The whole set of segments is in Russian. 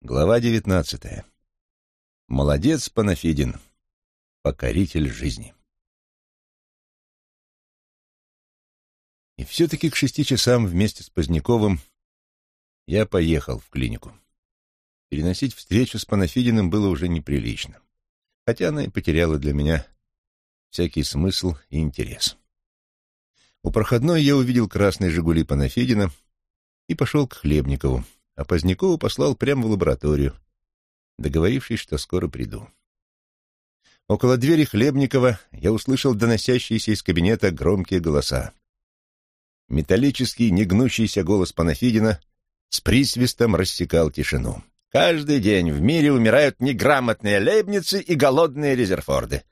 Глава девятнадцатая. Молодец, Панафидин, покоритель жизни. И все-таки к шести часам вместе с Поздняковым я поехал в клинику. Переносить встречу с Панафидиным было уже неприлично, хотя она и потеряла для меня всякий смысл и интерес. У проходной я увидел красный «Жигули» Панафидина и пошел к Хлебникову, а Позднякову послал прямо в лабораторию, договорившись, что скоро приду. Около двери Хлебникова я услышал доносящиеся из кабинета громкие голоса. Металлический, негнущийся голос Панафидина с присвистом рассекал тишину. «Каждый день в мире умирают неграмотные лейбницы и голодные резерфорды.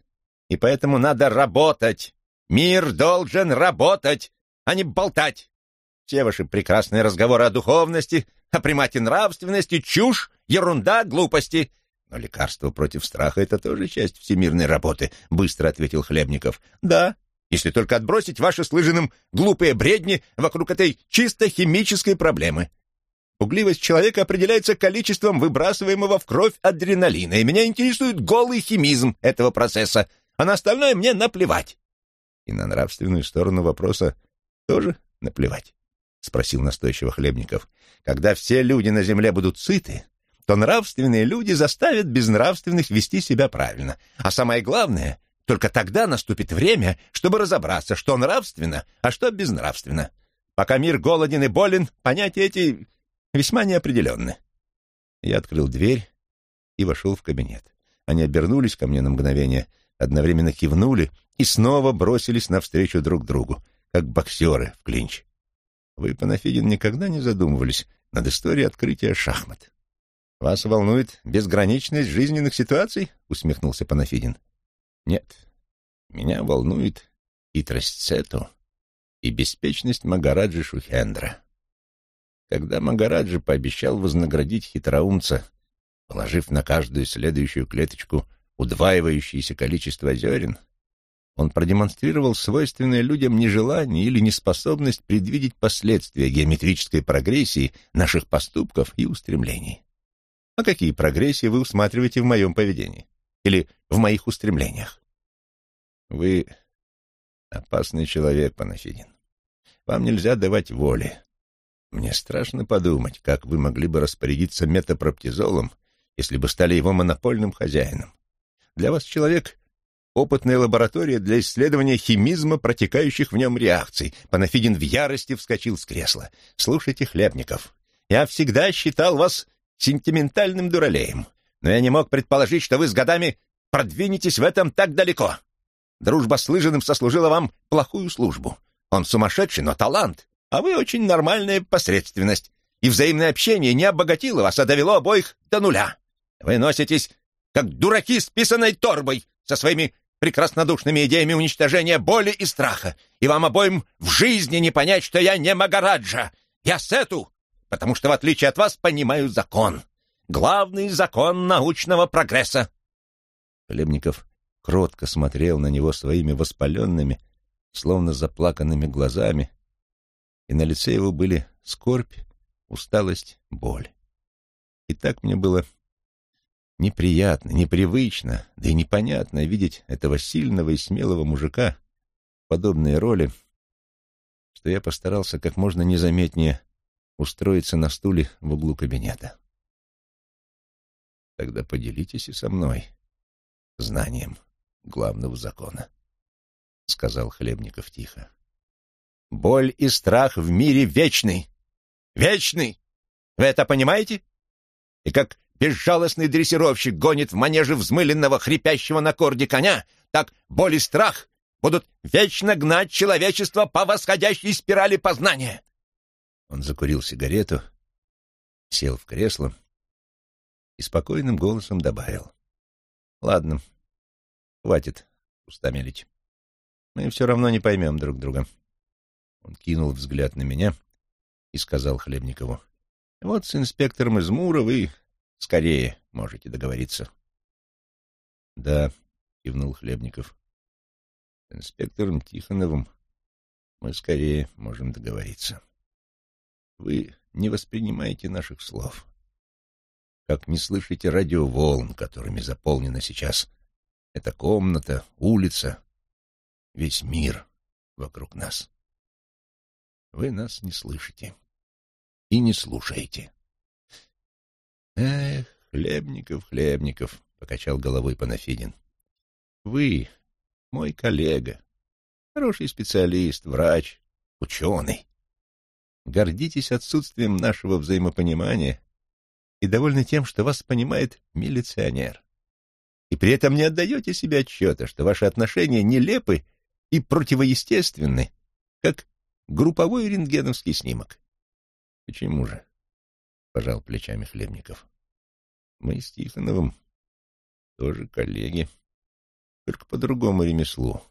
И поэтому надо работать. Мир должен работать, а не болтать. Все ваши прекрасные разговоры о духовности, о примате нравственности, чушь, ерунда, глупости. Но лекарство против страха — это тоже часть всемирной работы, — быстро ответил Хлебников. Да, если только отбросить ваши с глупые бредни вокруг этой чисто химической проблемы. Пугливость человека определяется количеством выбрасываемого в кровь адреналина, и меня интересует голый химизм этого процесса, а на остальное мне наплевать. И на нравственную сторону вопроса тоже наплевать. — спросил настойчиво Хлебников. «Когда все люди на земле будут сыты, то нравственные люди заставят безнравственных вести себя правильно. А самое главное, только тогда наступит время, чтобы разобраться, что нравственно, а что безнравственно. Пока мир голоден и болен, понятия эти весьма неопределенны». Я открыл дверь и вошел в кабинет. Они обернулись ко мне на мгновение, одновременно кивнули и снова бросились навстречу друг другу, как боксеры в клинч. Вы, Панафидин, никогда не задумывались над историей открытия шахмат? Вас волнует безграничность жизненных ситуаций? Усмехнулся Панафидин. Нет, меня волнует хитрость Сету и беспечность Магараджи Шухендра. Когда Магараджи пообещал вознаградить хитроумца, положив на каждую следующую клеточку удваивающееся количество зерен, он продемонстрировал свойственное людям нежелание или неспособность предвидеть последствия геометрической прогрессии наших поступков и устремлений. А какие прогрессии вы усматриваете в моем поведении? Или в моих устремлениях? Вы опасный человек, Панафидин. Вам нельзя давать воли. Мне страшно подумать, как вы могли бы распорядиться метапроптизолом, если бы стали его монопольным хозяином. Для вас человек опытная лаборатория для исследования химизма, протекающих в нем реакций. Панафидин в ярости вскочил с кресла. «Слушайте, Хлебников, я всегда считал вас сентиментальным дуралеем, но я не мог предположить, что вы с годами продвинетесь в этом так далеко. Дружба с Лыжиным сослужила вам плохую службу. Он сумасшедший, но талант, а вы очень нормальная посредственность. И взаимное общение не обогатило вас, а довело обоих до нуля. Вы носитесь, как дураки с писаной торбой, со своими прекраснодушными идеями уничтожения боли и страха, и вам обоим в жизни не понять, что я не Магараджа. Я Сету, потому что, в отличие от вас, понимаю закон. Главный закон научного прогресса. Хлебников кротко смотрел на него своими воспаленными, словно заплаканными глазами, и на лице его были скорбь, усталость, боль. И так мне было неприятно, непривычно, да и непонятно видеть этого сильного и смелого мужика в подобной роли, что я постарался как можно незаметнее устроиться на стуле в углу кабинета. Тогда поделитесь и со мной знанием главного закона, — сказал Хлебников тихо. Боль и страх в мире вечный. Вечный! Вы это понимаете? И как безжалостный дрессировщик гонит в манеже взмыленного, хрипящего на корде коня, так боль и страх будут вечно гнать человечество по восходящей спирали познания. Он закурил сигарету, сел в кресло и спокойным голосом добавил. «Ладно, хватит устамелить. Мы все равно не поймем друг друга». Он кинул взгляд на меня и сказал Хлебникову. «Вот с инспектором из Мура Скорее можете договориться. — Да, — кивнул Хлебников. — С инспектором Тихоновым мы скорее можем договориться. Вы не воспринимаете наших слов. как не слышите радиоволн, которыми заполнена сейчас эта комната, улица, весь мир вокруг нас. Вы нас не слышите и не слушаете. Эх, Хлебников, Хлебников, — покачал головой Панафидин. Вы, мой коллега, хороший специалист, врач, ученый. Гордитесь отсутствием нашего взаимопонимания и довольны тем, что вас понимает милиционер. И при этом не отдаете себе отчета, что ваши отношения нелепы и противоестественны, как групповой рентгеновский снимок. Почему же? Пожал плечами Хлебников. Мы с Тихоновым тоже коллеги, только по другому ремеслу,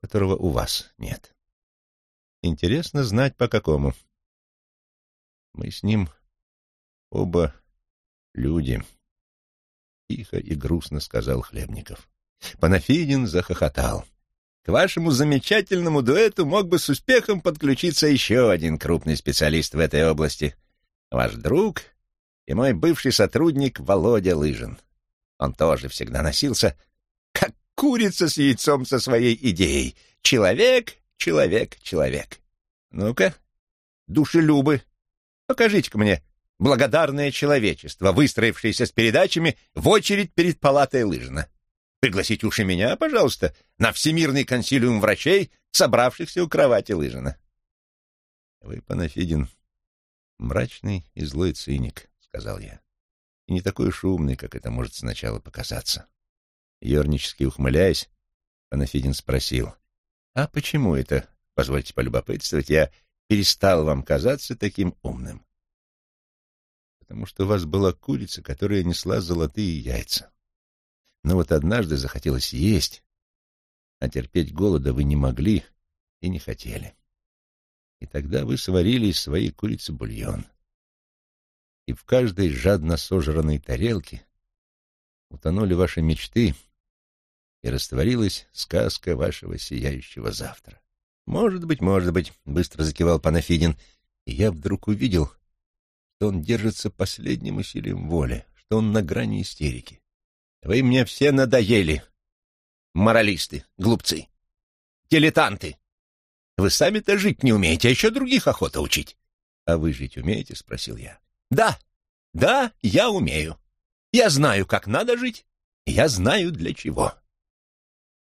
которого у вас нет. Интересно знать, по какому. Мы с ним оба люди. Тихо и грустно сказал Хлебников. Панафидин захохотал. К вашему замечательному дуэту мог бы с успехом подключиться еще один крупный специалист в этой области. Ваш друг и мой бывший сотрудник Володя Лыжин. Он тоже всегда носился, как курица с яйцом со своей идеей. Человек, человек, человек. Ну-ка, душелюбы, покажите-ка мне благодарное человечество, выстроившееся с передачами в очередь перед палатой Лыжина. Пригласите уж и меня, пожалуйста, на Всемирный консилиум врачей, собравшихся у кровати Лыжина. Вы, Панафидин, мрачный и злой циник, — сказал я, — и не такой шумный, как это может сначала показаться. Ёрнически ухмыляясь, Панафидин спросил, «А почему это, позвольте полюбопытствовать, я перестал вам казаться таким умным?» «Потому что у вас была курица, которая несла золотые яйца. Но вот однажды захотелось есть, а терпеть голода вы не могли и не хотели. И тогда вы сварили из своей курицы бульон. И в каждой жадно сожранной тарелке утонули ваши мечты, и растворилась сказка вашего сияющего завтра. «Может быть, может быть», — быстро закивал Панафидин, и я вдруг увидел, что он держится последним усилием воли, что он на грани истерики. Вы мне все надоели. Моралисты, глупцы, дилетанты. Вы сами-то жить не умеете, а еще других охота учить. А вы жить умеете? — спросил я. Да, да, я умею. Я знаю, как надо жить, я знаю, для чего.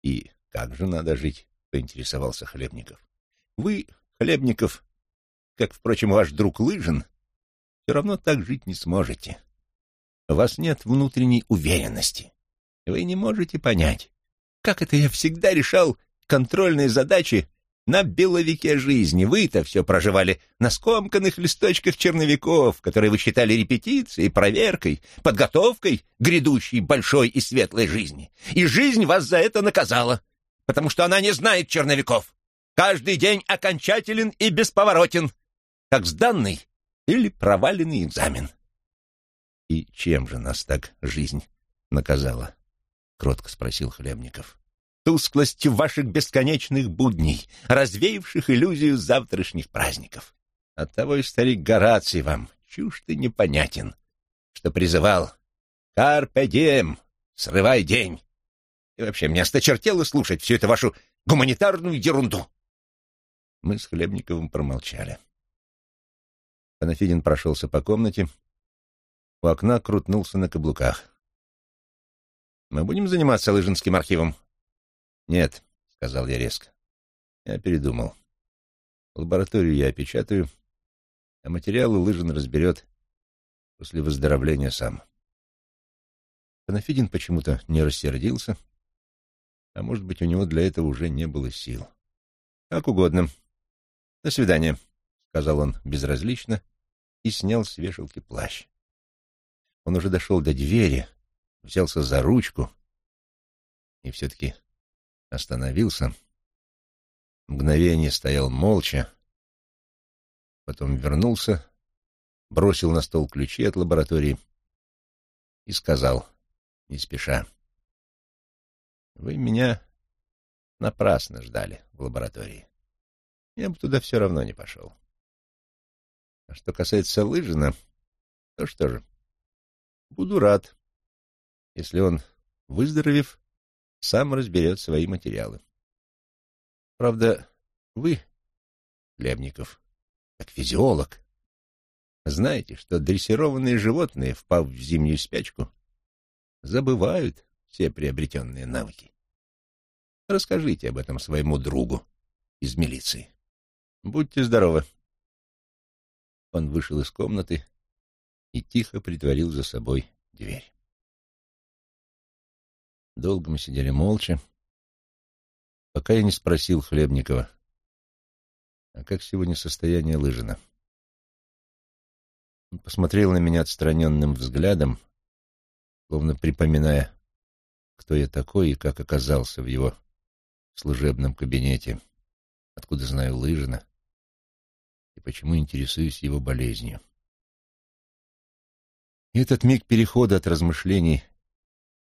И как же надо жить? — поинтересовался Хлебников. Вы, Хлебников, как, впрочем, ваш друг Лыжин, все равно так жить не сможете. У вас нет внутренней уверенности. Вы не можете понять, как это я всегда решал контрольные задачи на беловике жизни. Вы-то все проживали на скомканных листочках черновиков, которые вы считали репетицией, проверкой, подготовкой грядущей большой и светлой жизни. И жизнь вас за это наказала, потому что она не знает черновиков. Каждый день окончателен и бесповоротен, как сданный или проваленный экзамен. «И чем же нас так жизнь наказала?» — кротко спросил Хлебников. «Тусклостью ваших бесконечных будней, развеявших иллюзию завтрашних праздников. Оттого и старик Гораций вам, чушь ты непонятен, что призывал «Карпе дием», «Срывай день». И вообще, мне осточертело слушать всю эту вашу гуманитарную ерунду. Мы с Хлебниковым промолчали. Панафидин прошелся по комнате, у окна крутнулся на каблуках. «Мы будем заниматься Лыжинским архивом?» «Нет», — сказал я резко. Я передумал. Лабораторию я опечатаю, а материалы Лыжин разберет после выздоровления сам. Панафидин почему-то не рассердился, а может быть, у него для этого уже не было сил. «Как угодно. До свидания», — сказал он безразлично и снял с вешалки плащ. Он уже дошел до двери, взялся за ручку и все-таки остановился. Мгновение стоял молча, потом вернулся, бросил на стол ключи от лаборатории и сказал, не спеша, «Вы меня напрасно ждали в лаборатории. Я бы туда все равно не пошел. А что касается Лыжина, то что же, Буду рад, если он, выздоровев, сам разберет свои материалы. Правда, вы, Лебников, как физиолог, знаете, что дрессированные животные, впав в зимнюю спячку, забывают все приобретенные навыки. Расскажите об этом своему другу из милиции. Будьте здоровы. Он вышел из комнаты и тихо притворил за собой дверь. Долго мы сидели молча, пока я не спросил Хлебникова, а как сегодня состояние Лыжина? Он посмотрел на меня отстраненным взглядом, словно припоминая, кто я такой и как оказался в его служебном кабинете, откуда знаю Лыжина и почему интересуюсь его болезнью. И этот миг перехода от размышлений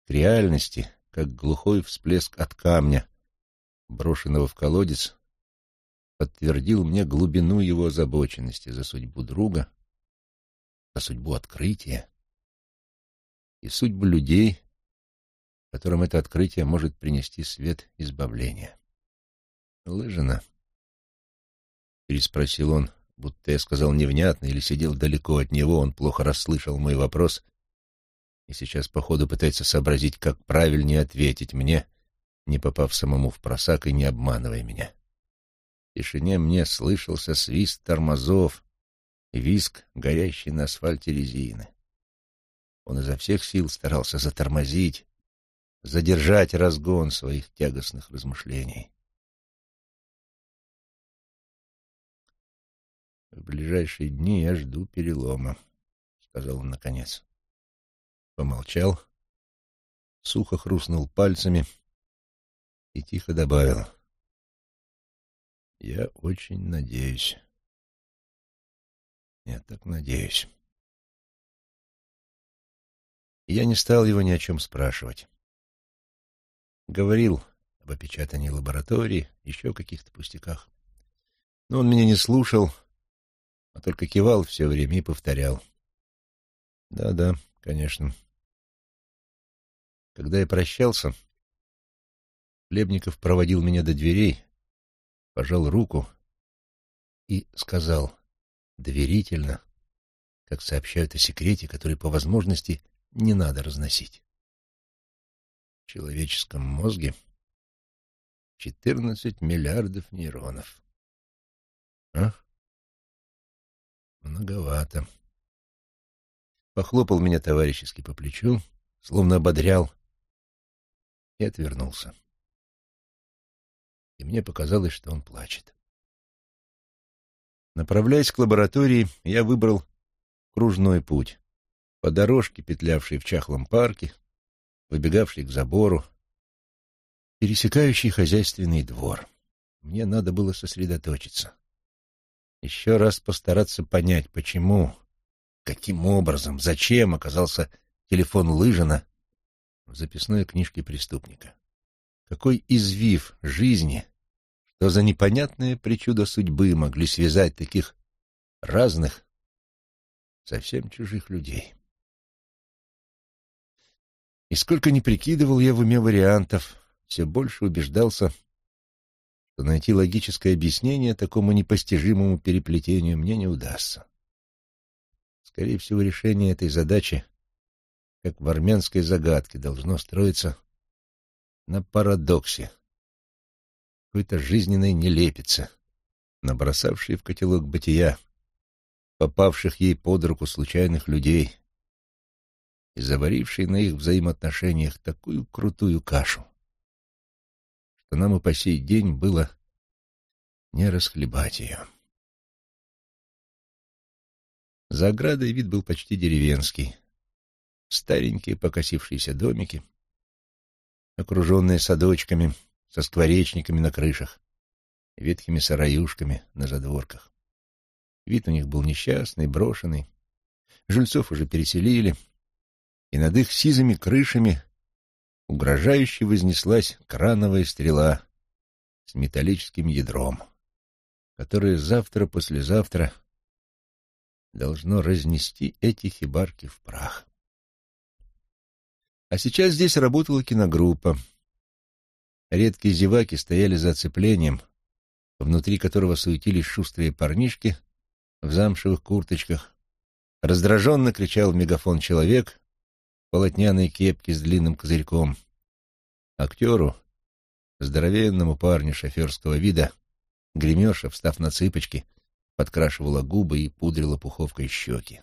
к реальности, как глухой всплеск от камня, брошенного в колодец, подтвердил мне глубину его озабоченности за судьбу друга, за судьбу открытия и судьбу людей, которым это открытие может принести свет избавления. «Лыжина?» — переспросил он, будто я сказал невнятно или сидел далеко от него, он плохо расслышал мой вопрос и сейчас, походу, пытается сообразить, как правильнее ответить мне, не попав самому в просак и не обманывая меня. В тишине мне слышался свист тормозов визг горящей на асфальте резины. Он изо всех сил старался затормозить, задержать разгон своих тягостных размышлений. В ближайшие дни я жду перелома, — сказал он наконец. Помолчал, сухо хрустнул пальцами и тихо добавил. Я очень надеюсь. Я так надеюсь. Я не стал его ни о чем спрашивать. Говорил об опечатании лаборатории, еще каких-то пустяках. Но он меня не слушал, а только кивал все время и повторял. Да-да, конечно. Когда я прощался, Хлебников проводил меня до дверей, пожал руку и сказал доверительно, как сообщают о секрете, который по возможности не надо разносить. В человеческом мозге четырнадцать миллиардов нейронов. А? Многовато. Похлопал меня товарищески по плечу, словно ободрял, и отвернулся. И мне показалось, что он плачет. Направляясь к лаборатории, я выбрал кружной путь, по дорожке, петлявшей в чахлом парке, выбегавшей к забору, пересекающий хозяйственный двор. Мне надо было сосредоточиться. Еще раз постараться понять, почему, каким образом, зачем оказался телефон Лыжина в записной книжке преступника. Какой извив жизни, что за непонятное причудо судьбы могли связать таких разных, совсем чужих людей. И сколько ни прикидывал я в уме вариантов, все больше убеждался, что найти логическое объяснение такому непостижимому переплетению мне не удастся. Скорее всего, решение этой задачи, как в армянской загадке, должно строиться на парадоксе, какой-то жизненной нелепице, набросавшей в котелок бытия, попавших ей под руку случайных людей, и заваривший на их взаимоотношениях такую крутую кашу, что нам и по сей день было не расхлебать ее. За оградой вид был почти деревенский. Старенькие покосившиеся домики, окруженные садочками, со скворечниками на крышах, ветхими сараюшками на задворках. Вид у них был несчастный, брошенный. Жильцов уже переселили — и над их сизыми крышами угрожающе вознеслась крановая стрела с металлическим ядром, которое завтра-послезавтра должно разнести эти хибарки в прах. А сейчас здесь работала киногруппа. Редкие зеваки стояли за оцеплением, внутри которого суетились шустрые парнишки в замшевых курточках. Раздраженно кричал в мегафон человек в полотняной кепке с длинным козырьком. Актеру, здоровенному парню шоферского вида, гремеша, встав на цыпочки, подкрашивала губы и пудрила пуховкой щеки.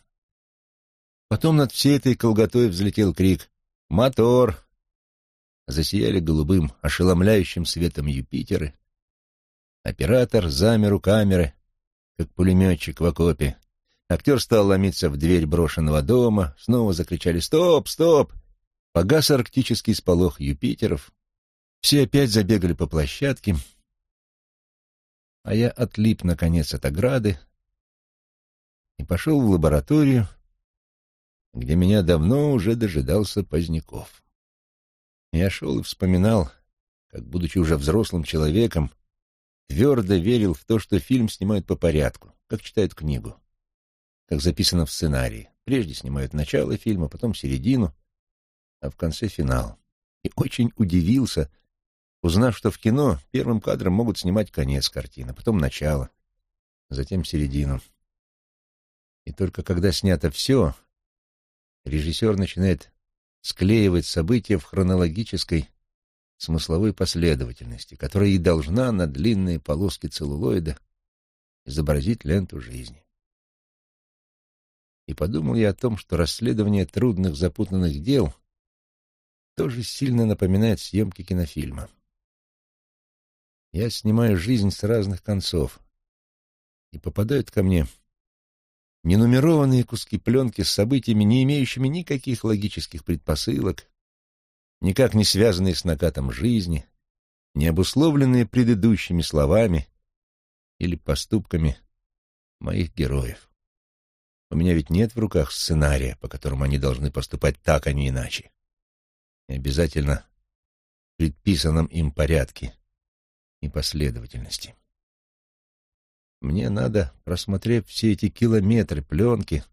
Потом над всей этой колготой взлетел крик «Мотор!». Засияли голубым, ошеломляющим светом Юпитеры. Оператор замер у камеры, как пулеметчик в окопе. Актер стал ломиться в дверь брошенного дома, снова закричали «Стоп! Стоп!». Погас арктический сполох Юпитеров. Все опять забегали по площадке, а я отлип, наконец, от ограды и пошел в лабораторию, где меня давно уже дожидался Поздняков. Я шел и вспоминал, как, будучи уже взрослым человеком, твердо верил в то, что фильм снимают по порядку, как читают книгу, как записано в сценарии. Прежде снимают начало фильма, потом середину, а в конце финал. И очень удивился, узнав, что в кино первым кадром могут снимать конец картины, потом начало, затем середину. И только когда снято все, режиссер начинает склеивать события в хронологической смысловой последовательности, которая и должна на длинные полоски целлулоида изобразить ленту жизни. И подумал я о том, что расследование трудных запутанных дел тоже сильно напоминает съемки кинофильма. Я снимаю жизнь с разных концов, и попадают ко мне ненумерованные куски пленки с событиями, не имеющими никаких логических предпосылок, никак не связанные с накатом жизни, не обусловленные предыдущими словами или поступками моих героев. У меня ведь нет в руках сценария, по которому они должны поступать так, а не иначе. И обязательно в предписанном им порядке и последовательности. Мне надо, просмотрев все эти километры пленки,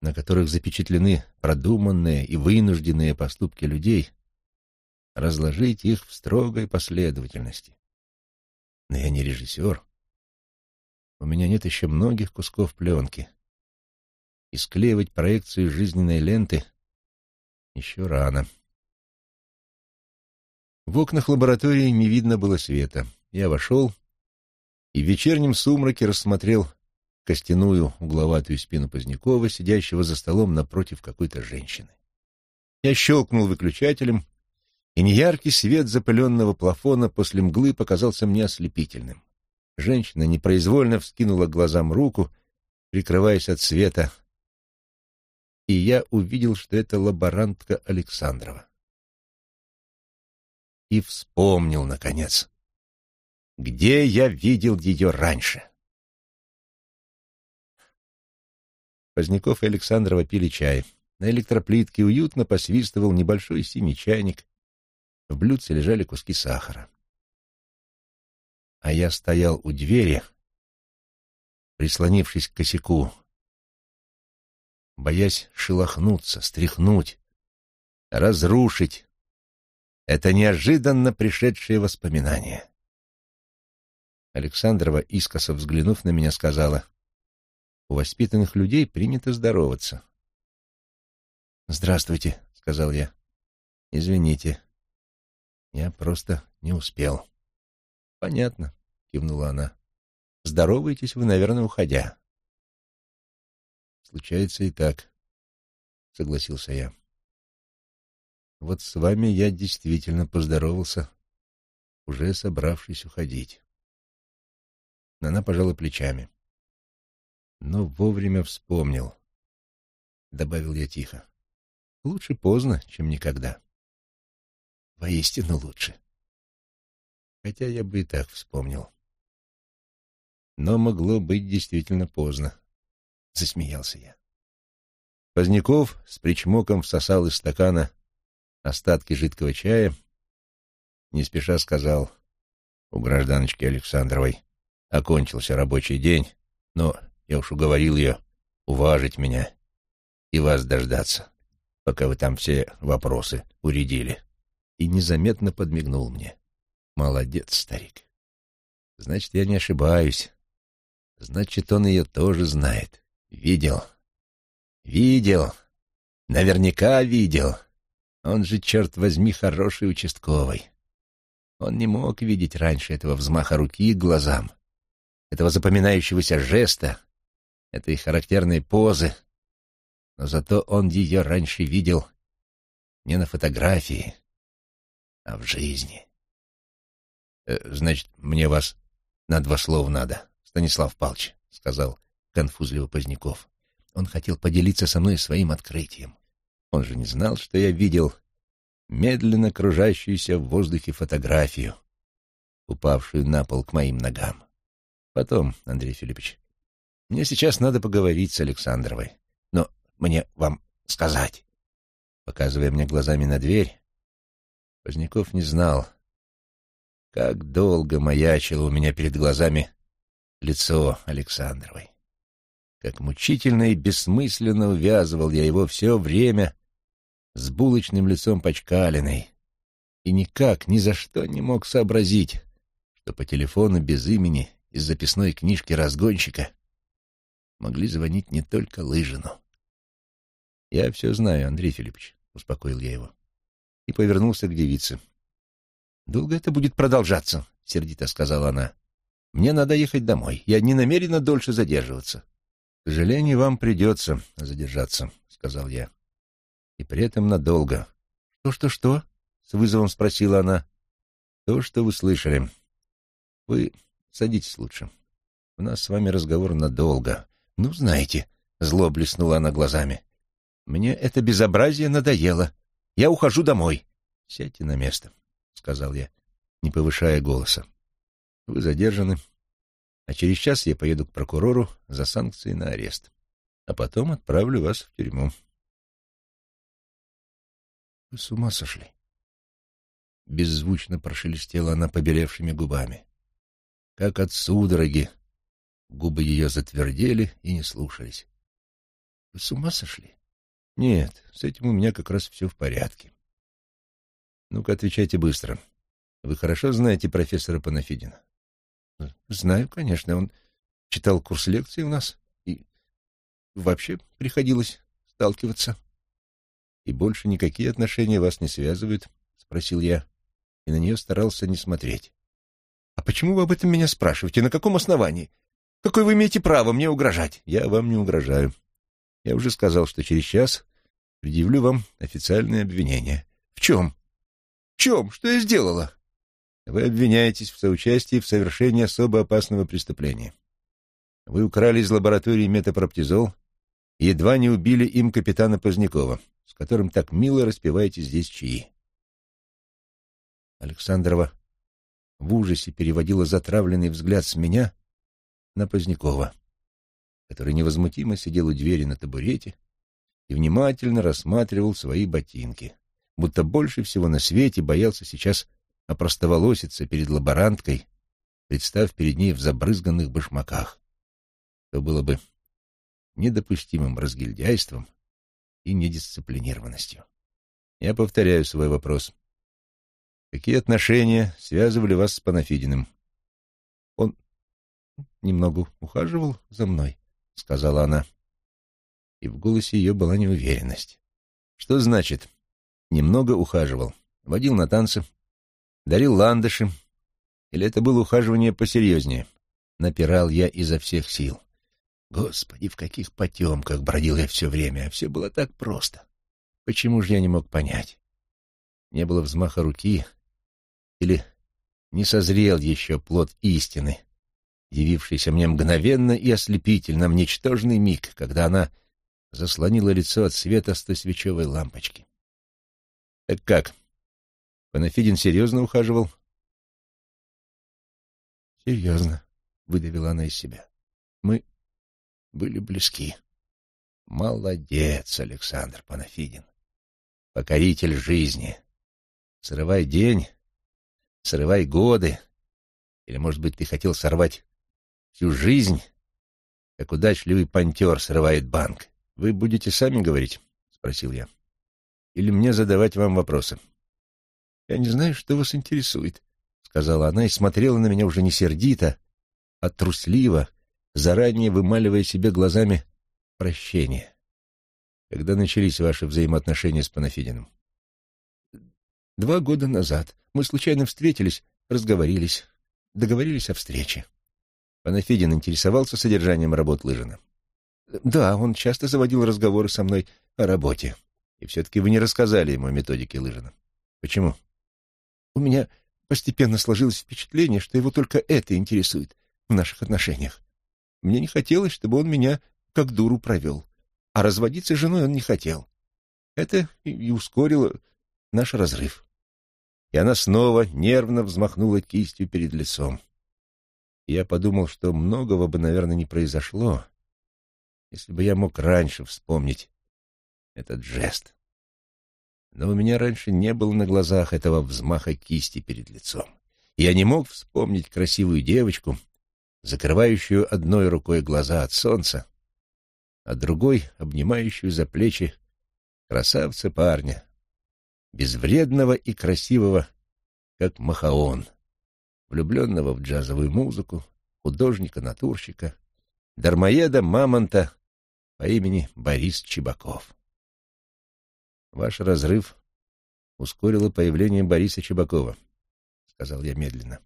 на которых запечатлены продуманные и вынужденные поступки людей, разложить их в строгой последовательности. Но я не режиссер. У меня нет еще многих кусков пленки. И склеивать проекцию жизненной ленты еще рано. В окнах лаборатории не видно было света. Я вошел и в вечернем сумраке рассмотрел костяную угловатую спину Позднякова, сидящего за столом напротив какой-то женщины. Я щелкнул выключателем, и неяркий свет запыленного плафона после мглы показался мне ослепительным. Женщина непроизвольно вскинула глазам руку, прикрываясь от света, и я увидел, что это лаборантка Александрова. И вспомнил, наконец где я видел ее раньше. Поздняков и Александрова пили чай. На электроплитке уютно посвистывал небольшой синий чайник. В блюдце лежали куски сахара. А я стоял у двери, прислонившись к косяку, боясь шелохнуться, стряхнуть, разрушить это неожиданно пришедшее воспоминание. Александрова, искоса взглянув на меня, сказала, «У воспитанных людей принято здороваться». «Здравствуйте», — сказал я. «Извините, я просто не успел». «Понятно», — кивнула она. «Здороваетесь вы, наверное, уходя». «Случается и так», — согласился я. «Вот с вами я действительно поздоровался, уже собравшись уходить». Она пожала плечами. Но вовремя вспомнил. Добавил я тихо. Лучше поздно, чем никогда. Воистину лучше. Хотя я бы и так вспомнил. Но могло быть действительно поздно. Засмеялся я. Поздняков с причмоком всосал из стакана остатки жидкого чая, не спеша сказал у гражданочки Александровой, окончился рабочий день, но я уж уговорил ее уважить меня и вас дождаться. пока вы там все вопросы уредили. И незаметно подмигнул мне. Молодец, старик. Значит, я не ошибаюсь. Значит, он ее тоже знает. Видел. Видел. Наверняка видел. Он же, черт возьми, хороший участковый. Он не мог видеть раньше этого взмаха руки к глазам, этого запоминающегося жеста, этой характерной позы. Но зато он ее раньше видел не на фотографии, а в жизни. «Э, «Значит, мне вас на два слова надо, Станислав Палч», — сказал конфузливо Поздняков. Он хотел поделиться со мной своим открытием. Он же не знал, что я видел медленно кружащуюся в воздухе фотографию, упавшую на пол к моим ногам. Потом, Андрей Филиппович, мне сейчас надо поговорить с Александровой. Но мне вам сказать. Показывая мне глазами на дверь, Поздняков не знал, как долго маячило у меня перед глазами лицо Александровой. Как мучительно и бессмысленно увязывал я его все время с булочным лицом Почкалиной и никак, ни за что не мог сообразить, что по телефону без имени из записной книжки разгонщика могли звонить не только Лыжину. «Я все знаю, Андрей Филиппович», — успокоил я его, и повернулся к девице. «Долго это будет продолжаться?» — сердито сказала она. «Мне надо ехать домой. Я не намерена дольше задерживаться». «К сожалению, вам придется задержаться», — сказал я и при этом надолго. «Что-что-что?» — с вызовом спросила она. «То, что вы слышали. Вы садитесь лучше. У нас с вами разговор надолго. Ну, знаете...» — зло блеснула она глазами. «Мне это безобразие надоело. Я ухожу домой». «Сядьте на место», — сказал я, не повышая голоса. «Вы задержаны, а через час я поеду к прокурору за санкции на арест, а потом отправлю вас в тюрьму». Вы с ума сошли? Беззвучно прошелестела она побелевшими губами. Как от судороги. Губы ее затвердели и не слушались. Вы с ума сошли? Нет, с этим у меня как раз все в порядке. Ну-ка, отвечайте быстро. Вы хорошо знаете профессора Панафидина? Знаю, конечно. Он читал курс лекций у нас и вообще приходилось сталкиваться. «И больше никакие отношения вас не связывают?» — спросил я, и на нее старался не смотреть. «А почему вы об этом меня спрашиваете? На каком основании? Какое вы имеете право мне угрожать?» «Я вам не угрожаю. Я уже сказал, что через час предъявлю вам официальное обвинение». «В чем? В чем? Что я сделала?» «Вы обвиняетесь в соучастии в совершении особо опасного преступления. Вы украли из лаборатории метапроптизол и едва не убили им капитана Позднякова с которым так мило распеваете здесь чаи. Александрова в ужасе переводила затравленный взгляд с меня на Позднякова, который невозмутимо сидел у двери на табурете и внимательно рассматривал свои ботинки, будто больше всего на свете боялся сейчас опростоволоситься перед лаборанткой, представ перед ней в забрызганных башмаках. То было бы недопустимым разгильдяйством и недисциплинированностью. Я повторяю свой вопрос. Какие отношения связывали вас с Панафидиным? Он немного ухаживал за мной, — сказала она. И в голосе ее была неуверенность. Что значит «немного ухаживал»? Водил на танцы, дарил ландыши. Или это было ухаживание посерьезнее? Напирал я изо всех сил. Господи, в каких потемках бродил я все время, а все было так просто. Почему же я не мог понять? Не было взмаха руки или не созрел еще плод истины, явившийся мне мгновенно и ослепительно в ничтожный миг, когда она заслонила лицо от света стосвечевой лампочки. Так как? Панафидин серьезно ухаживал? Серьезно, выдавила она из себя. Мы были близки. Молодец, Александр Панафидин. Покоритель жизни. Срывай день, срывай годы. Или, может быть, ты хотел сорвать всю жизнь, как удачливый пантер срывает банк. Вы будете сами говорить? — спросил я. или мне задавать вам вопросы?» «Я не знаю, что вас интересует», — сказала она и смотрела на меня уже не сердито, а трусливо, заранее вымаливая себе глазами прощение. Когда начались ваши взаимоотношения с Панафидиным? Два года назад. Мы случайно встретились, разговорились, договорились о встрече. Панафидин интересовался содержанием работ Лыжина? Да, он часто заводил разговоры со мной о работе. И все-таки вы не рассказали ему о методике Лыжина. Почему? У меня постепенно сложилось впечатление, что его только это интересует в наших отношениях. Мне не хотелось, чтобы он меня как дуру провел. А разводиться с женой он не хотел. Это и ускорило наш разрыв. И она снова нервно взмахнула кистью перед лицом. Я подумал, что многого бы, наверное, не произошло, если бы я мог раньше вспомнить этот жест. Но у меня раньше не было на глазах этого взмаха кисти перед лицом. Я не мог вспомнить красивую девочку, закрывающую одной рукой глаза от солнца, а другой — обнимающую за плечи красавца парня, безвредного и красивого, как Махаон, влюбленного в джазовую музыку, художника-натурщика, дармоеда Мамонта по имени Борис Чебаков. Ваш разрыв ускорило появление Бориса Чебакова, — сказал я медленно.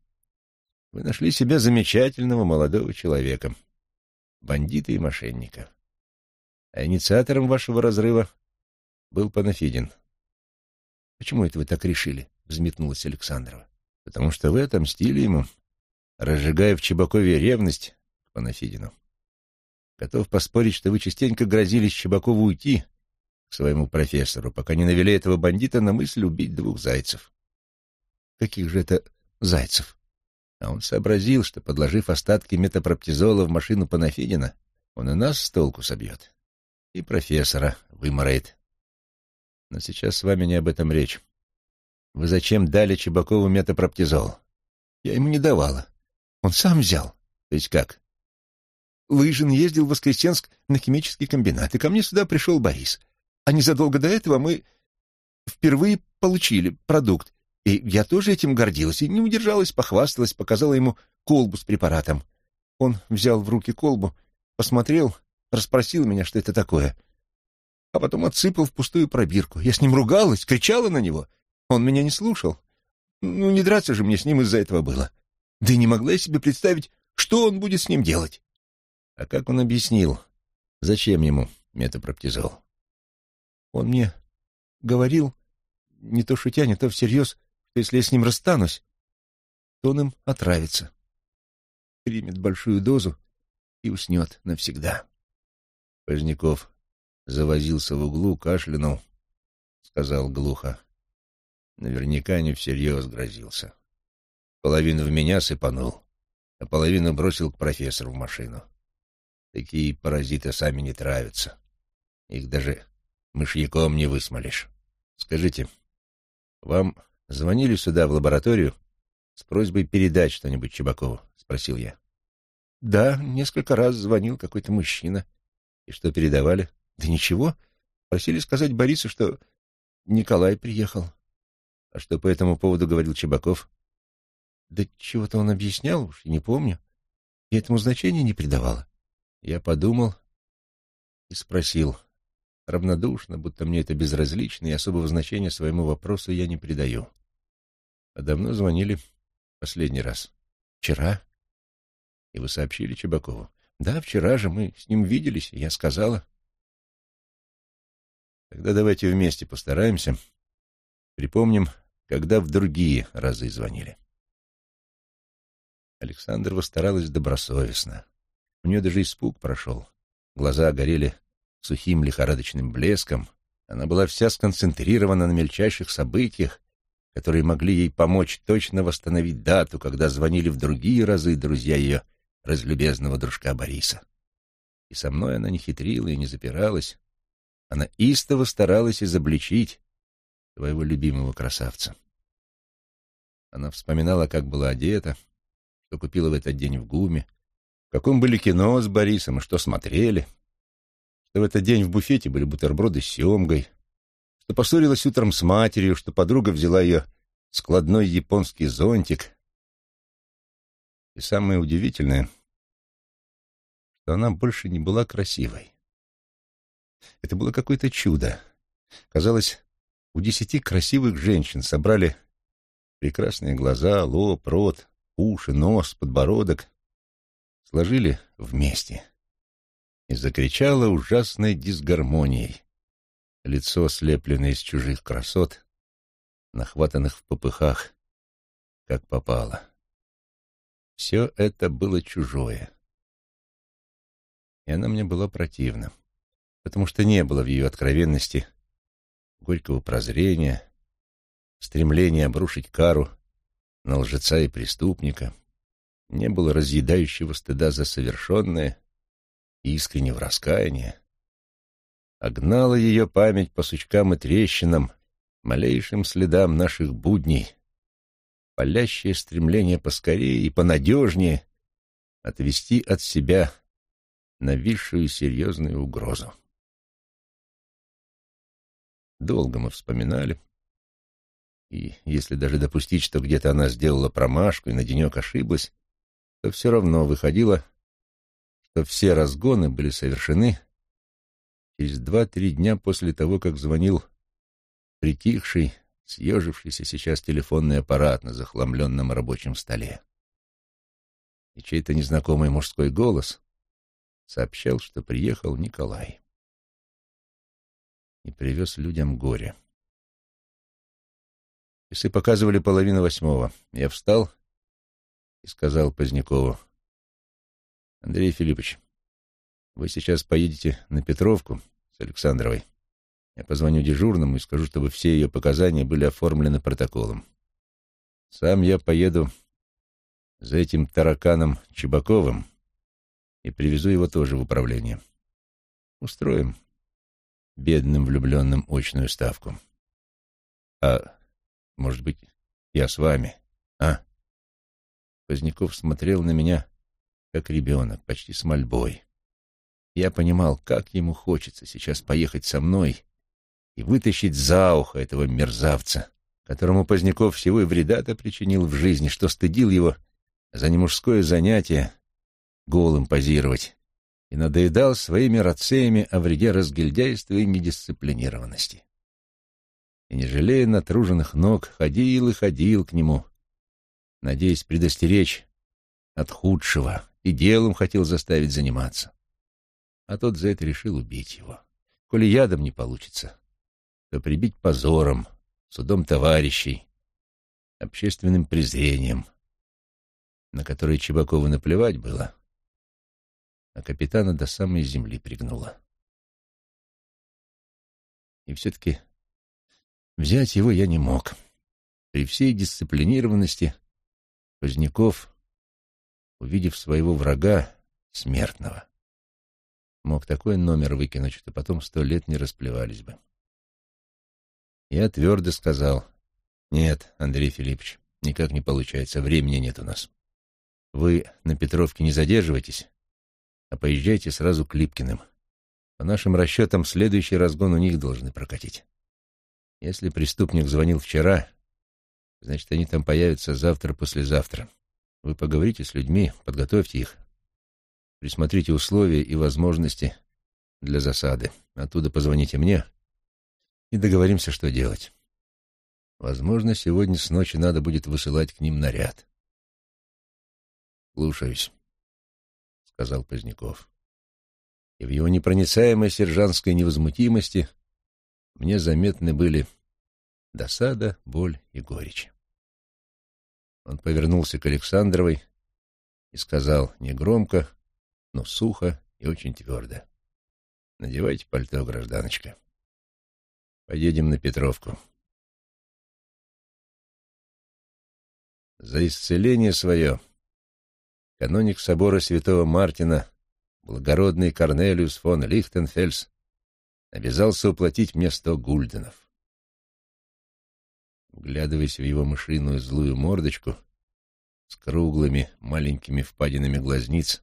Вы нашли себе замечательного молодого человека, бандита и мошенника. А инициатором вашего разрыва был Панафидин. «Почему это вы так решили?» — взметнулась Александрова. «Потому что вы отомстили ему, разжигая в Чебакове ревность к Панафидину. Готов поспорить, что вы частенько грозились Чебакову уйти к своему профессору, пока не навели этого бандита на мысль убить двух зайцев. Каких же это зайцев? А он сообразил, что, подложив остатки метапроптизола в машину Панафидина, он и нас с толку собьет и профессора выморает. Но сейчас с вами не об этом речь. Вы зачем дали Чебакову метапроптизол? Я ему не давала. Он сам взял. То есть как? Лыжин ездил в Воскресенск на химический комбинат, и ко мне сюда пришел Борис. А незадолго до этого мы впервые получили продукт, и я тоже этим гордилась, и не удержалась, похвасталась, показала ему колбу с препаратом. Он взял в руки колбу, посмотрел расспросил меня, что это такое. А потом отсыпал в пустую пробирку. Я с ним ругалась, кричала на него. Он меня не слушал. Ну, не драться же мне с ним из-за этого было. Да и не могла я себе представить, что он будет с ним делать. А как он объяснил, зачем ему метапроптизол? Он мне говорил, не то шутя, не то всерьез, что если я с ним расстанусь, то он им отравится. Примет большую дозу и уснет навсегда. Поздняков завозился в углу, кашлянул, сказал глухо. Наверняка не всерьез грозился. Половину в меня сыпанул, а половину бросил к профессору в машину. Такие паразиты сами не травятся. Их даже мышьяком не высмолишь. Скажите, вам звонили сюда, в лабораторию, с просьбой передать что-нибудь Чебакову? — спросил я. — Да, несколько раз звонил какой-то мужчина. И что передавали? Да ничего. Просили сказать Борису, что Николай приехал. А что по этому поводу говорил Чебаков? Да чего-то он объяснял, уж не помню. Я этому значения не придавала. Я подумал и спросил. Равнодушно, будто мне это безразлично, и особого значения своему вопросу я не придаю. А давно звонили последний раз? Вчера. И вы сообщили Чебакову? Да, вчера же мы с ним виделись, я сказала. Тогда давайте вместе постараемся. Припомним, когда в другие разы звонили. Александрова старалась добросовестно. У нее даже испуг прошел. Глаза горели сухим лихорадочным блеском. Она была вся сконцентрирована на мельчайших событиях, которые могли ей помочь точно восстановить дату, когда звонили в другие разы друзья ее разлюбезного дружка Бориса. И со мной она не хитрила и не запиралась. Она истово старалась изобличить своего любимого красавца. Она вспоминала, как была одета, что купила в этот день в ГУМе, в каком были кино с Борисом и что смотрели, что в этот день в буфете были бутерброды с семгой, что поссорилась утром с матерью, что подруга взяла ее складной японский зонтик. И самое удивительное, что она больше не была красивой. Это было какое-то чудо. Казалось, у десяти красивых женщин собрали прекрасные глаза, лоб, рот, уши, нос, подбородок, сложили вместе. И закричала ужасной дисгармонией. Лицо, слепленное из чужих красот, нахватанных в попыхах, как попало. Все это было чужое. И она мне была противна, потому что не было в ее откровенности горького прозрения, стремления обрушить кару на лжеца и преступника, не было разъедающего стыда за совершенное и искреннего раскаяния, а ее память по сучкам и трещинам, малейшим следам наших будней, палящее стремление поскорее и понадежнее отвести от себя нависшую серьезную угрозу. Долго мы вспоминали, и если даже допустить, что где-то она сделала промашку и на денек ошиблась, то все равно выходило, что все разгоны были совершены через два-три дня после того, как звонил притихший, съежившийся сейчас телефонный аппарат на захламленном рабочем столе. И чей-то незнакомый мужской голос сообщал, что приехал Николай и привез людям горе. Часы показывали половину восьмого. Я встал и сказал Позднякову, «Андрей Филиппович, вы сейчас поедете на Петровку с Александровой. Я позвоню дежурному и скажу, чтобы все ее показания были оформлены протоколом. Сам я поеду за этим тараканом Чебаковым и привезу его тоже в управление. Устроим бедным влюбленным очную ставку. А, может быть, я с вами, а? Поздняков смотрел на меня, как ребенок, почти с мольбой. Я понимал, как ему хочется сейчас поехать со мной и вытащить за ухо этого мерзавца, которому Поздняков всего и вреда-то причинил в жизни, что стыдил его за немужское занятие голым позировать и надоедал своими рациями о вреде разгильдяйства и недисциплинированности. И, не жалея натруженных ног, ходил и ходил к нему, надеясь предостеречь от худшего, и делом хотел заставить заниматься. А тот за это решил убить его. Коли ядом не получится, то прибить позором, судом товарищей, общественным презрением, на которое Чебакову наплевать было, а капитана до самой земли пригнуло. И все-таки взять его я не мог. При всей дисциплинированности Поздняков, увидев своего врага, смертного, мог такой номер выкинуть, что потом сто лет не расплевались бы. Я твердо сказал, «Нет, Андрей Филиппович, никак не получается, времени нет у нас. Вы на Петровке не задерживайтесь, а поезжайте сразу к Липкиным. По нашим расчетам, следующий разгон у них должны прокатить. Если преступник звонил вчера, значит, они там появятся завтра-послезавтра. Вы поговорите с людьми, подготовьте их, присмотрите условия и возможности для засады. Оттуда позвоните мне и договоримся, что делать. Возможно, сегодня с ночи надо будет высылать к ним наряд. Слушаюсь сказал Поздняков. И в его непроницаемой сержантской невозмутимости мне заметны были досада, боль и горечь. Он повернулся к Александровой и сказал негромко, но сухо и очень твердо. «Надевайте пальто, гражданочка. Поедем на Петровку». За исцеление свое каноник собора святого Мартина, благородный Корнелиус фон Лихтенфельс, обязался уплатить мне сто гульденов. Вглядываясь в его мышиную злую мордочку с круглыми маленькими впадинами глазниц,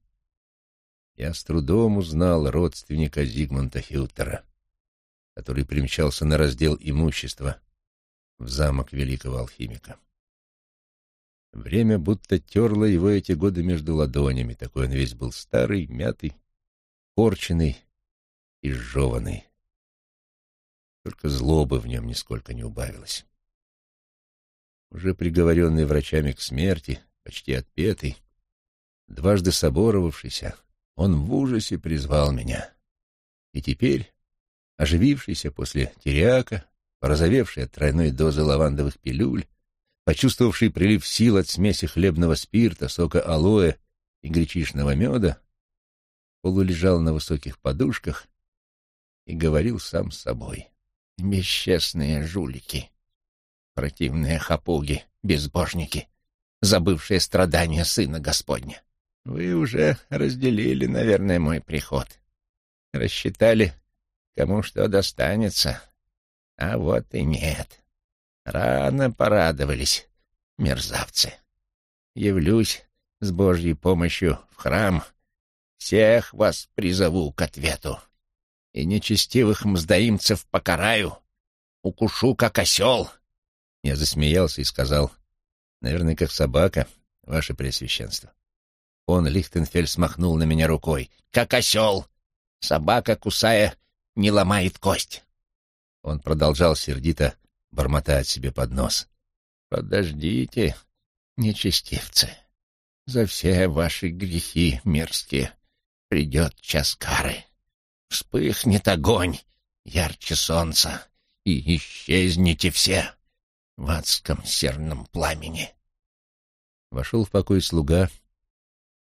я с трудом узнал родственника Зигмунда Хилтера, который примчался на раздел имущества в замок великого алхимика. Время будто терло его эти годы между ладонями, такой он весь был старый, мятый, порченный и сжеванный. Только злобы в нем нисколько не убавилось. Уже приговоренный врачами к смерти, почти отпетый, дважды соборовавшийся, он в ужасе призвал меня. И теперь, оживившийся после теряка, порозовевший от тройной дозы лавандовых пилюль, почувствовавший прилив сил от смеси хлебного спирта, сока алоэ и гречишного меда, полулежал на высоких подушках и говорил сам с собой. «Бесчестные жулики, противные хапуги, безбожники, забывшие страдания Сына Господня. Вы уже разделили, наверное, мой приход. Рассчитали, кому что достанется. А вот и нет. Рано порадовались, мерзавцы. Явлюсь с Божьей помощью в храм, всех вас призову к ответу. И нечестивых мздоимцев покараю, укушу, как осел. Я засмеялся и сказал, наверное, как собака, ваше Преосвященство. Он, Лихтенфель, смахнул на меня рукой. «Как осел! Собака, кусая, не ломает кость!» Он продолжал сердито бормотать себе под нос. «Подождите, нечестивцы, за все ваши грехи мерзкие придет час кары. Вспыхнет огонь ярче солнца, и исчезнете все в адском серном пламени». Вошел в покой слуга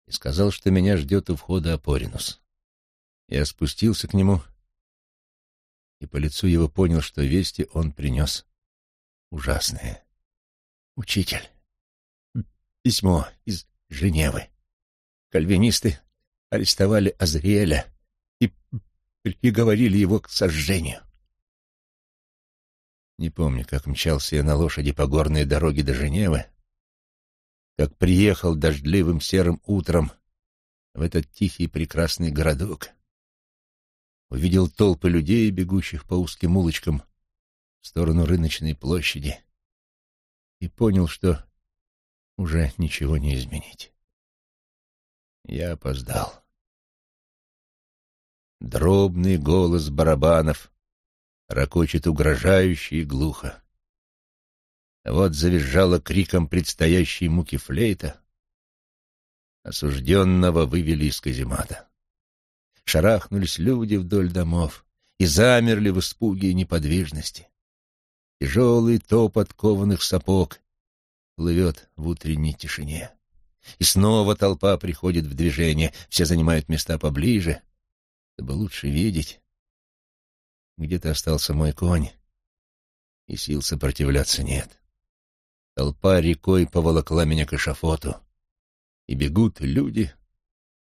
и сказал, что меня ждет у входа Апоринус. Я спустился к нему и по лицу его понял, что вести он принес ужасные. «Учитель, письмо из Женевы. Кальвинисты арестовали Азриэля и приговорили его к сожжению. Не помню, как мчался я на лошади по горной дороге до Женевы, как приехал дождливым серым утром в этот тихий прекрасный городок. Увидел толпы людей, бегущих по узким улочкам в сторону рыночной площади, и понял, что уже ничего не изменить. Я опоздал. Дробный голос барабанов ракочет угрожающе и глухо. Вот завизжала криком предстоящей муки флейта. Осужденного вывели из каземата. Шарахнулись люди вдоль домов и замерли в испуге и неподвижности. Тяжелый топот кованых сапог плывет в утренней тишине. И снова толпа приходит в движение, все занимают места поближе, чтобы лучше видеть. Где-то остался мой конь, и сил сопротивляться нет. Толпа рекой поволокла меня к эшафоту, и бегут люди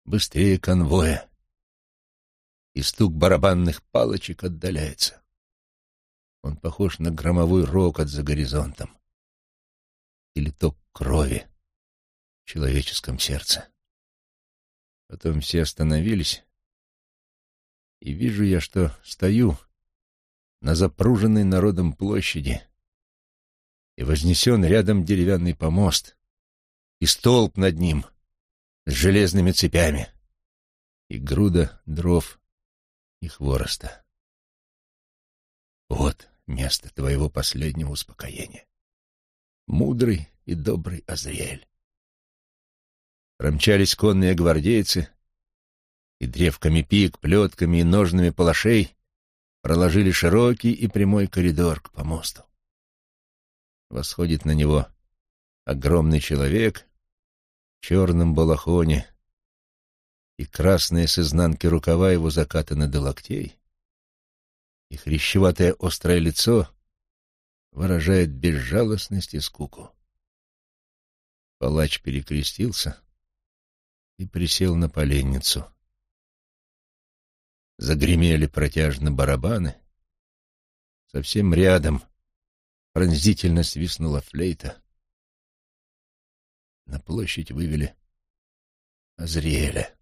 быстрее конвоя, и стук барабанных палочек отдаляется. Он похож на громовой рокот за горизонтом или ток крови в человеческом сердце. Потом все остановились, и вижу я, что стою на запруженной народом площади, и вознесен рядом деревянный помост, и столб над ним с железными цепями, и груда дров и хвороста. Вот место твоего последнего успокоения. Мудрый и добрый Азриэль. Промчались конные гвардейцы, и древками пик, плетками и ножными палашей проложили широкий и прямой коридор к помосту. Восходит на него огромный человек в черном балахоне, и красные с изнанки рукава его закатаны до локтей, и хрящеватое острое лицо выражает безжалостность и скуку. Палач перекрестился и присел на поленницу. Загремели протяжно барабаны. Совсем рядом пронзительно свистнула флейта. На площадь вывели Азриэля.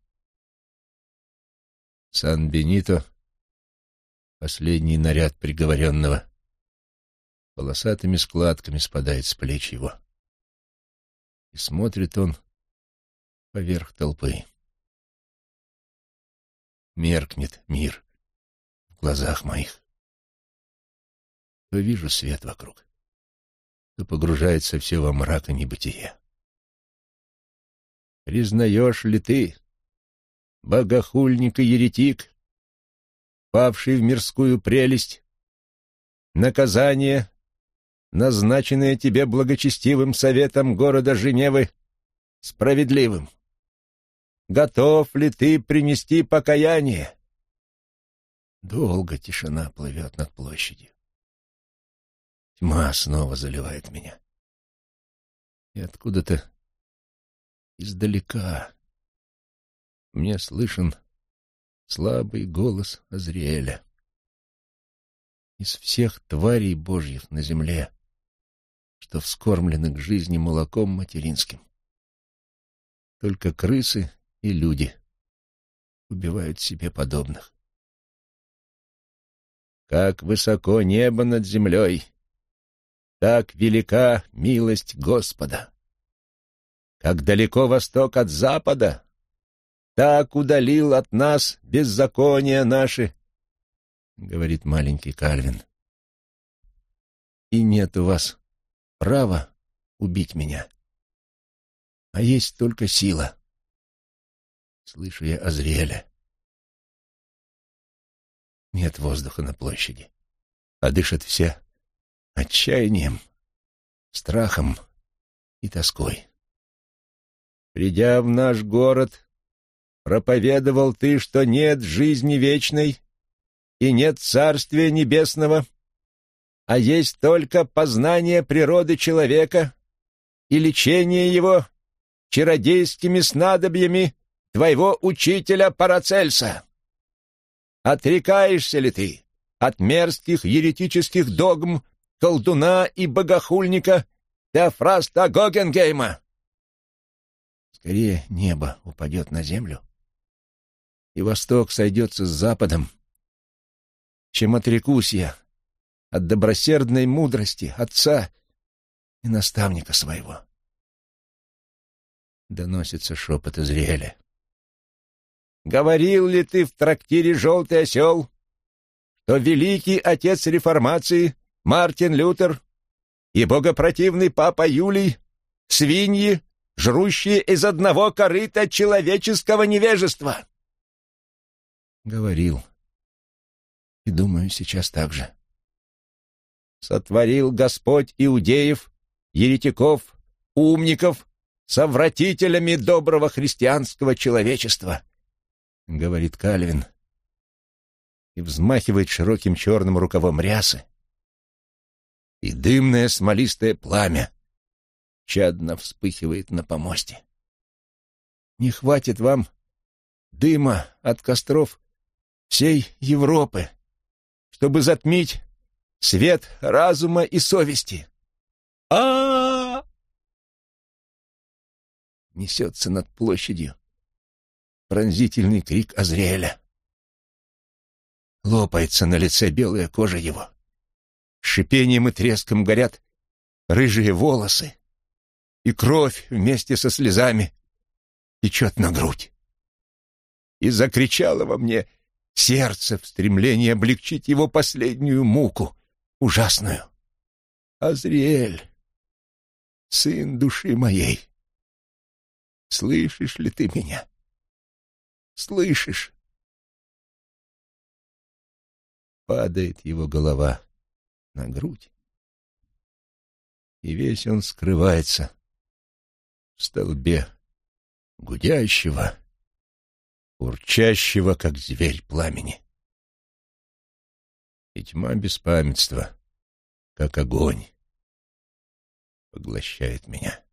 Сан-Бенито Последний наряд приговоренного полосатыми складками спадает с плеч его. И смотрит он поверх толпы. Меркнет мир в глазах моих. То вижу свет вокруг, то погружается все во мрак и небытие. Признаешь ли ты, богохульник и еретик, павший в мирскую прелесть, наказание, назначенное тебе благочестивым советом города Женевы, справедливым? Готов ли ты принести покаяние? Долго тишина плывет над площадью. Тьма снова заливает меня. И откуда-то издалека мне слышен слабый голос Азриэля. Из всех тварей божьих на земле, что вскормлены к жизни молоком материнским, только крысы и люди убивают себе подобных. Как высоко небо над землей, так велика милость Господа. Как далеко восток от запада, так удалил от нас беззакония наши, — говорит маленький Кальвин. И нет у вас права убить меня, а есть только сила. Слышу я Азриэля. Нет воздуха на площади, а дышат все отчаянием, страхом и тоской. Придя в наш город, проповедовал ты, что нет жизни вечной и нет Царствия Небесного, а есть только познание природы человека и лечение его чародейскими снадобьями твоего учителя Парацельса. Отрекаешься ли ты от мерзких еретических догм колдуна и богохульника Теофраста Гогенгейма? Скорее небо упадет на землю, и восток сойдется с западом, чем отрекусь я от добросердной мудрости отца и наставника своего. Доносится шепот Израиля. Говорил ли ты в трактире «Желтый осел», что великий отец реформации Мартин Лютер и богопротивный папа Юлий — свиньи, жрущие из одного корыта человеческого невежества? Говорил. И думаю, сейчас так же. Сотворил Господь иудеев, еретиков, умников, совратителями доброго христианского человечества — говорит Кальвин, и взмахивает широким черным рукавом рясы. И дымное смолистое пламя чадно вспыхивает на помосте. Не хватит вам дыма от костров всей Европы, чтобы затмить свет разума и совести. А, -а, Несется над площадью пронзительный крик Азриэля. Лопается на лице белая кожа его. Шипением и треском горят рыжие волосы, и кровь вместе со слезами течет на грудь. И закричало во мне сердце в стремлении облегчить его последнюю муку, ужасную. Азриэль, сын души моей, слышишь ли ты меня? Слышишь? Падает его голова на грудь, и весь он скрывается в столбе гудящего, урчащего, как зверь пламени. И тьма беспамятства, как огонь, поглощает меня.